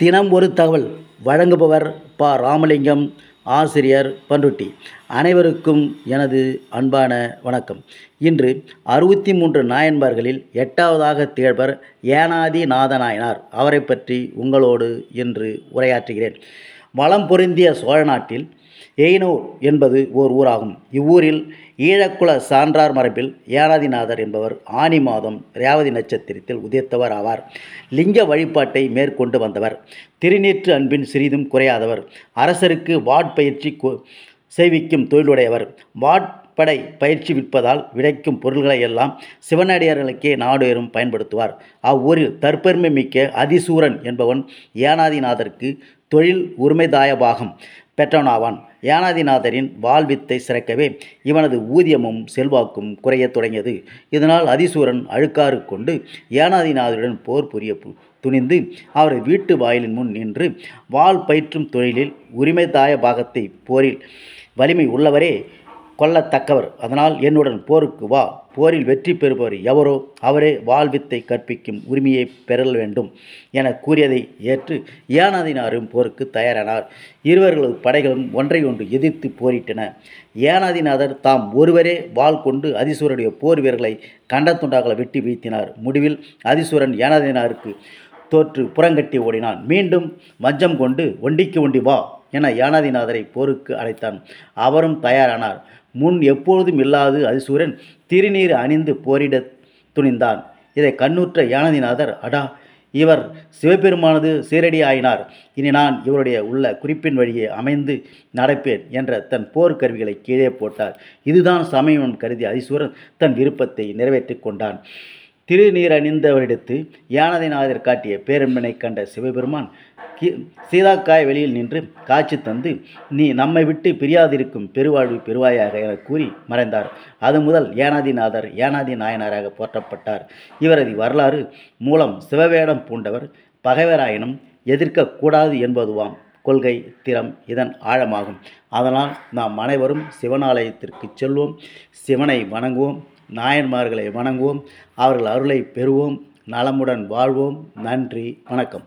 தினம் ஒரு தகவல் வழங்குபவர் ப. ராமலிங்கம் ஆசிரியர் பண்ருட்டி அனைவருக்கும் எனது அன்பான வணக்கம். இன்று அறுபத்தி மூன்று நாயன்மார்களில் எட்டாவதாக திகழ்வர் ஏனாதி நாதநாயனார் அவரை பற்றி உங்களோடு இன்று உரையாற்றுகிறேன். வளம் பொருந்திய சோழ நாட்டில் எயினூர் என்பது ஓர் ஊராகும். இவ்வூரில் ஈழக்குல சான்றார் மரபில் ஏனாதிநாதர் என்பவர் ஆனி மாதம் ரேவதி நட்சத்திரத்தில் உதித்தவர் ஆவார். லிங்க வழிபாட்டை மேற்கொண்டு வந்தவர். திருநீற்று அன்பின் சிறிதும் குறையாதவர். அரசருக்கு வாட்பயிற்சி கொ- செய்விக்கும் தொழிலுடையவர். வாட்படை பயிற்சி விற்பதால் விடைக்கும் பொருள்களை எல்லாம் சிவனடியார்களுக்கே நாடேறும் பயன்படுத்துவார். அவ்வூரில் தற்பெருமை மிக்க அதிசூரன் என்பவன் ஏனாதிநாதருக்கு தொழில் உரிமைதாயபாகம். பெற்றவனாவான். ஏனாதிநாதரின் வாழ்வித்தை சிறக்கவே இவனது ஊதியமும் செல்வாக்கும் குறையத் தொடங்கியது. இதனால் அதிசூரன் அழுக்காறு கொண்டு ஏனாதிநாதருடன் போர் புரிய பு- துணிந்து அவரை வீட்டு வாயிலின் முன் நின்று வாள் பயிற்றும் தொழிலில் உரிமைதாய பாகத்தை போரில் வலிமை உள்ளவரே கொல்லத்தக்கவர். அதனால் என்னுடன் போருக்கு வா. போரில் வெற்றி பெறுபவர் எவரோ அவரே வாழ்வித்தை கற்பிக்கும் உரிமையை பெறல் வேண்டும் என கூறியதை ஏற்று ஏனாதினாரும் போருக்கு தயாரானார். இருவர்களது படைகளும் ஒன்றை ஒன்று எதிர்த்து போரிட்டன. ஏனாதிநாதர் தாம் ஒருவரே வாள் கொண்டு அதிசூரனுடைய போர் வீரர்களை கண்டத்துண்டாக்களை வெட்டி வீழ்த்தினார். முடிவில் அதிசூரன் ஏனாதினாருக்கு தோற்று புறங்கட்டி ஓடினான். மீண்டும் மஞ்சம் கொண்டு ஒண்டிக்கு ஒண்டி வா. என யானாதிநாதரை போருக்கு அழைத்தான். அவரும் தயாரானார். முன் எப்பொழுதும் இல்லாது அதிசூரன் திருநீர் அணிந்து போரிட துணிந்தான். இதை கண்ணுற்ற யானதிநாதர் அடா இவர் சிவபெருமானது சீரடி ஆயினார் இனி நான் இவருடைய உள்ள குறிப்பின் வழியே அமைந்து நடப்பேன் என்ற தன் போர் கருவிகளை கீழே போட்டார். இதுதான் சமயம் கருதி அதிசூரன் தன் விருப்பத்தை நிறைவேற்றிக் கொண்டான். திருநீர் அணிந்தவரிடத்து யானதிநாதர் காட்டிய பேரன்பனை கண்ட சிவபெருமான் கி சீதாக்காய் வெளியில் நின்று காட்சி தந்து நீ நம்மை விட்டு பிரியாதிருக்கும் பெருவாழ்வு பெருவாயாக என கூறி மறைந்தார். அது முதல் ஏனாதிநாதர் ஏனாதி நாயனாராக போற்றப்பட்டார். இவரது வரலாறு மூலம் சிவவேடம் பூண்டவர் பகைவராயினும் எதிர்க்கக்கூடாது என்பதுவாம். கொள்கை திறம் இதன் ஆழமாகும். அதனால் நாம் அனைவரும் சிவனாலயத்திற்கு செல்வோம் சிவனை வணங்குவோம். நாயன்மார்களை வணங்குவோம். அவர்கள் அருளை பெறுவோம். நலமுடன் வாழ்வோம். நன்றி. வணக்கம்.